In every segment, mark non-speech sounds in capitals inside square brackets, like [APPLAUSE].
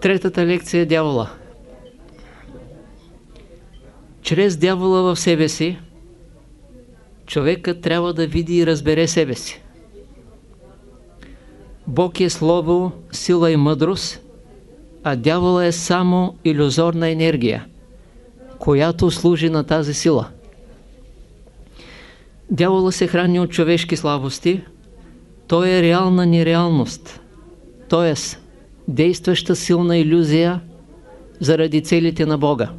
Третата лекция е дявола. Чрез дявола в себе си, човекът трябва да види и разбере себе си. Бог е слово, сила и мъдрост, а дявола е само иллюзорна енергия, която служи на тази сила. Дявола се храни от човешки слабости, той е реална нереалност, т.е. действаща силна иллюзия заради целите на Бога.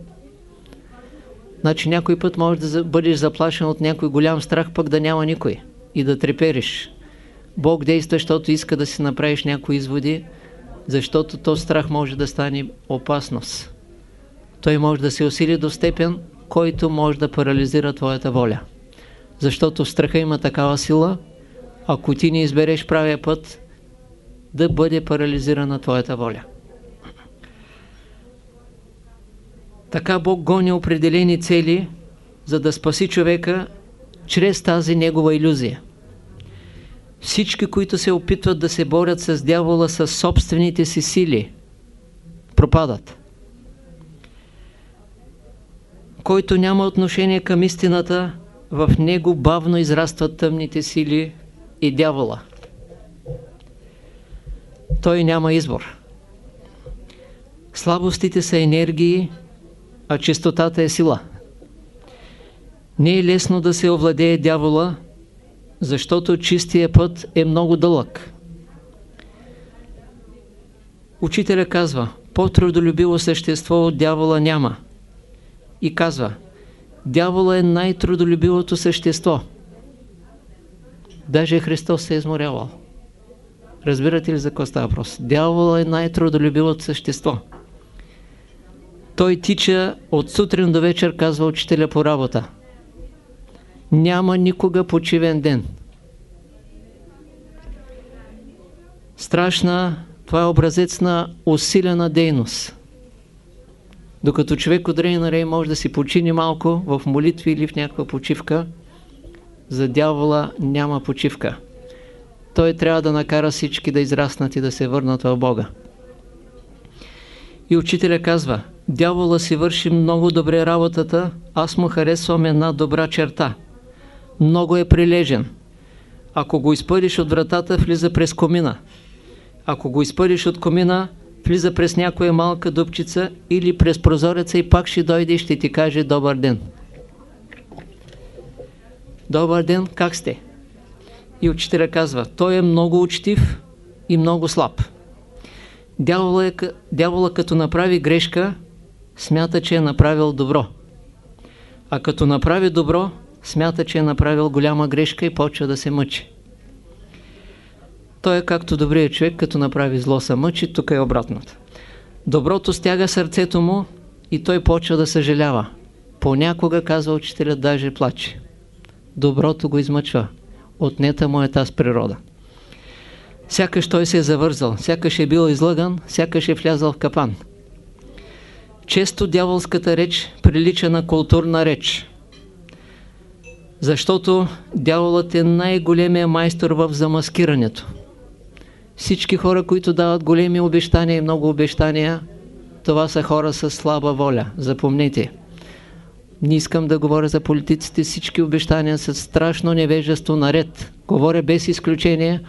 Значи някой път можеш да бъдеш заплашен от някой голям страх, пък да няма никой и да трепериш. Бог действа, защото иска да си направиш някои изводи, защото то страх може да стане опасност. Той може да се усили до степен, който може да парализира твоята воля. Защото страха има такава сила, ако ти не избереш правия път, да бъде парализирана твоята воля. Така Бог гони определени цели, за да спаси човека чрез тази негова иллюзия. Всички, които се опитват да се борят с дявола със собствените си сили, пропадат. Който няма отношение към истината, в него бавно израстват тъмните сили и дявола. Той няма избор. Слабостите са енергии, а чистотата е сила. Не е лесно да се овладее дявола, защото чистия път е много дълъг. Учителя казва, по-трудолюбиво същество от дявола няма. И казва, дявола е най-трудолюбивото същество. Даже Христос се е изморявал. Разбирате ли за какво става въпрос? Дявола е най-трудолюбивото същество. Той тича от сутрин до вечер, казва учителя по работа. Няма никога почивен ден. Страшна, това е образец на усилена дейност. Докато човек от рей на рей може да си почини малко в молитви или в някаква почивка, за дявола няма почивка. Той трябва да накара всички да израснат и да се върнат в Бога. И учителя казва, дявола си върши много добре работата, аз му харесвам една добра черта. Много е прилежен. Ако го изпъдиш от вратата, влиза през комина. Ако го изпъдиш от комина, влиза през някоя малка дупчица или през прозореца и пак ще дойде и ще ти каже добър ден. Добър ден, как сте? И учителя казва, той е много учтив и много слаб. Дявола, е, дявола като направи грешка, смята, че е направил добро. А като направи добро, смята, че е направил голяма грешка и почва да се мъчи. Той е както добрият човек, като направи зло се мъчи, тук е обратното. Доброто стяга сърцето му и той почва да съжалява. Понякога, казва учителя, даже плаче. Доброто го измъчва. Отнета му е тази природа. Сякаш той се е завързал, сякаш е бил излъган, сякаш е влязал в капан. Често дяволската реч прилича на културна реч. Защото дяволът е най-големия майстор в замаскирането. Всички хора, които дават големи обещания и много обещания, това са хора с слаба воля. Запомнете. Не искам да говоря за политиците, всички обещания са страшно невежество наред. Говоря без изключение,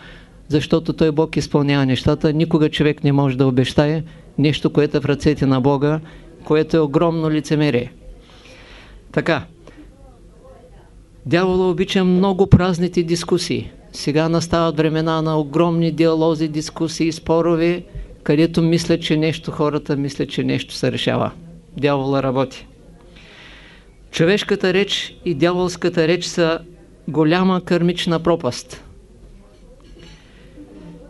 защото той Бог изпълнява нещата. Никога човек не може да обещае нещо, което е в ръцете на Бога, което е огромно лицемерие. Така, дявола обича много празните дискусии. Сега настават времена на огромни диалози, дискусии, спорове, където мислят, че нещо хората мислят, че нещо се решава. Дявола работи. Човешката реч и дяволската реч са голяма кърмична пропаст.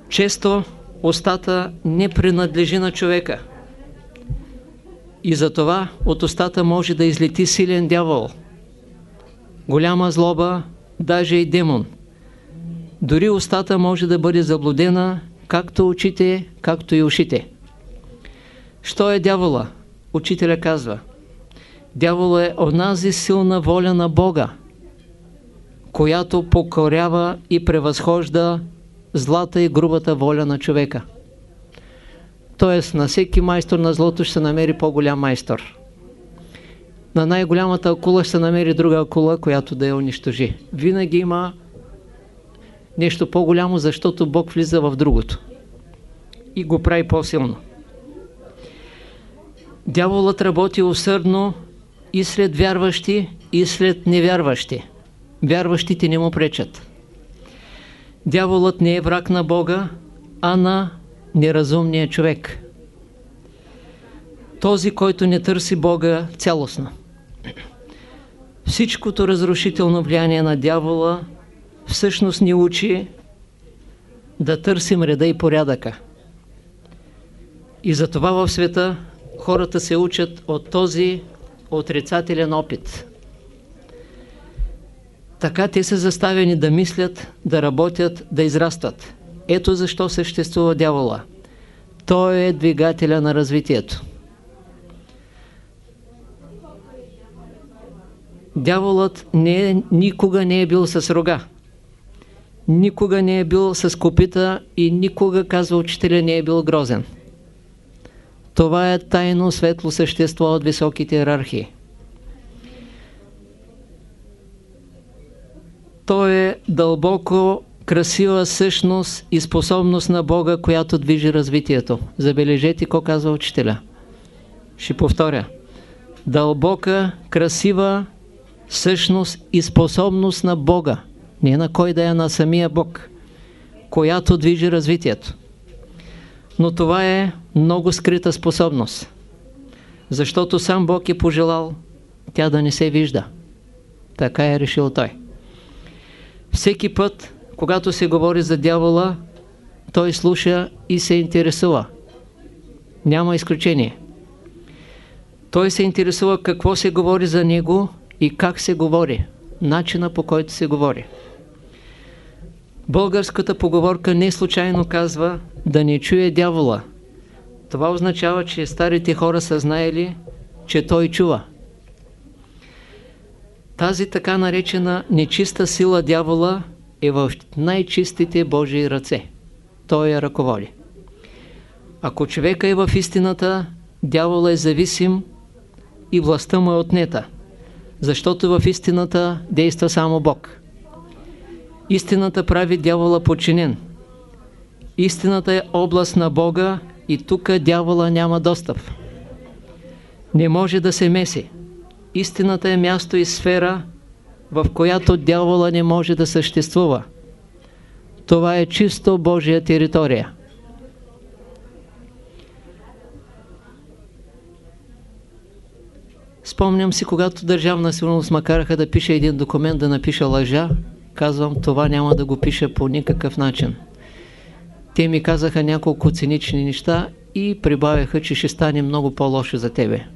Често устата не принадлежи на човека. И затова от устата може да излети силен дявол. Голяма злоба, даже и демон. Дори устата може да бъде заблудена, както очите, както и ушите. Що е дявола? Учителя казва. Дявола е онази силна воля на Бога, която покорява и превъзхожда злата и грубата воля на човека. Тоест на всеки майстор на злото ще се намери по-голям майстор. На най-голямата акула ще се намери друга акула, която да я унищожи. Винаги има нещо по-голямо, защото Бог влиза в другото и го прави по-силно. Дяволът работи усърдно и сред вярващи, и сред невярващи. Вярващите не му пречат. Дяволът не е враг на Бога, а на неразумния човек. Този, който не търси Бога цялостно. Всичкото разрушително влияние на дявола всъщност ни учи да търсим реда и порядъка. И затова в света хората се учат от този отрицателен опит. Така те са заставени да мислят, да работят, да израстват. Ето защо съществува дявола. Той е двигателя на развитието. Дяволът не е, никога не е бил с рога. Никога не е бил с копита и никога, казва учителя, не е бил грозен. Това е тайно светло същество от високите иерархии. То е дълбоко красива същност и способност на Бога, която движи развитието. Забележете, какво казва учителя. Ще повторя. Дълбока, красива същност и способност на Бога. Не на кой да е, на самия Бог, която движи развитието. Но това е много скрита способност, защото сам Бог е пожелал тя да не се вижда. Така е решил Той. Всеки път, когато се говори за дявола, той слуша и се интересува. Няма изключение. Той се интересува какво се говори за него и как се говори, начина по който се говори. Българската поговорка не случайно казва да не чуе дявола. Това означава, че старите хора са знаели, че той чува. Тази така наречена нечиста сила дявола е в най-чистите Божии ръце. Той я ръководи. Ако човека е в истината, дявола е зависим и властта му е отнета, защото в истината действа само Бог. Истината прави дявола подчинен. Истината е област на Бога и тук дявола няма достъп. Не може да се меси. Истината е място и сфера, в която дявола не може да съществува. Това е чисто Божия територия. Спомням си, когато Държавна сигурност макараха да пише един документ, да напиша лъжа, казвам, това няма да го пиша по никакъв начин. Те ми казаха няколко цинични неща и прибавяха, че ще стане много по-лошо за тебе.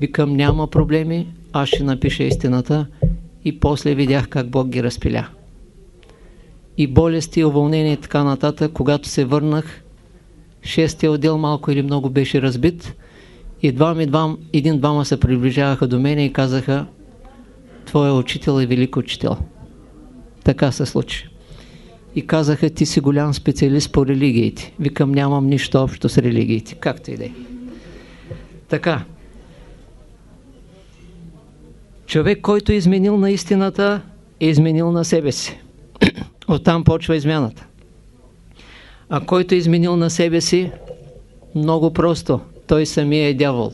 Викам, няма проблеми, аз ще напиша истината и после видях как Бог ги разпиля. И болести, уволнения и така нататък, когато се върнах, шестия отдел малко или много беше разбит и двама, двам, един-двама се приближаваха до мене и казаха Твоя учител е велик учител. Така се случи. И казаха, ти си голям специалист по религиите. Викам, нямам нищо общо с религиите. Както и да е. Така. Човек, който е изменил на истината, е изменил на себе си. [CLEARS THROAT] Оттам почва измяната. А който е изменил на себе си, много просто, той самия е дявол.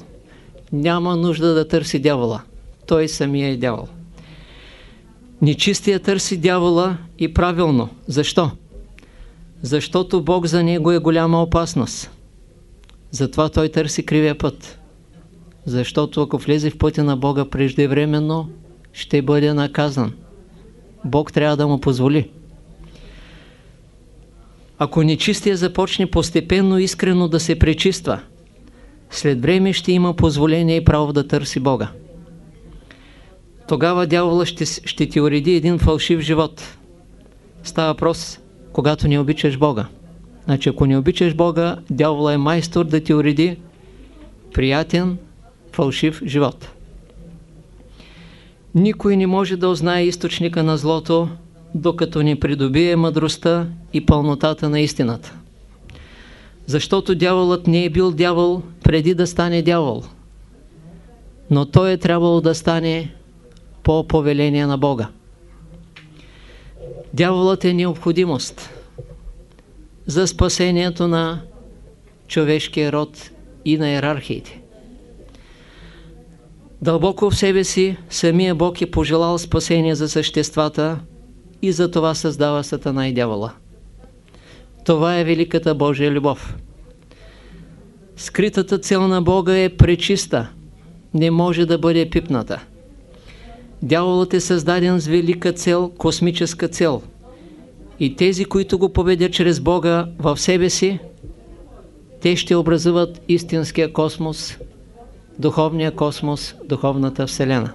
Няма нужда да търси дявола. Той самия е дявол. Нечистия търси дявола и правилно. Защо? Защото Бог за него е голяма опасност. Затова той търси кривия път. Защото ако влезе в пътя на Бога преждевременно, ще бъде наказан. Бог трябва да му позволи. Ако нечистия започне постепенно искрено да се пречиства, след време ще има позволение и право да търси Бога тогава дявола ще, ще ти уреди един фалшив живот. Става въпрос, когато не обичаш Бога. Значи, ако не обичаш Бога, дявола е майстор да ти уреди приятен, фалшив живот. Никой не може да узнае източника на злото, докато не придобие мъдростта и пълнотата на истината. Защото дяволът не е бил дявол преди да стане дявол. Но той е трябвало да стане по повеление на Бога. Дяволът е необходимост за спасението на човешкия род и на иерархиите. Дълбоко в себе си самия Бог е пожелал спасение за съществата и за това създава Сатана и дявола. Това е великата Божия любов. Скритата цел на Бога е пречиста, не може да бъде пипната. Дяволът е създаден с велика цел, космическа цел. И тези, които го победят чрез Бога в себе си, те ще образуват истинския космос, духовния космос, духовната Вселена.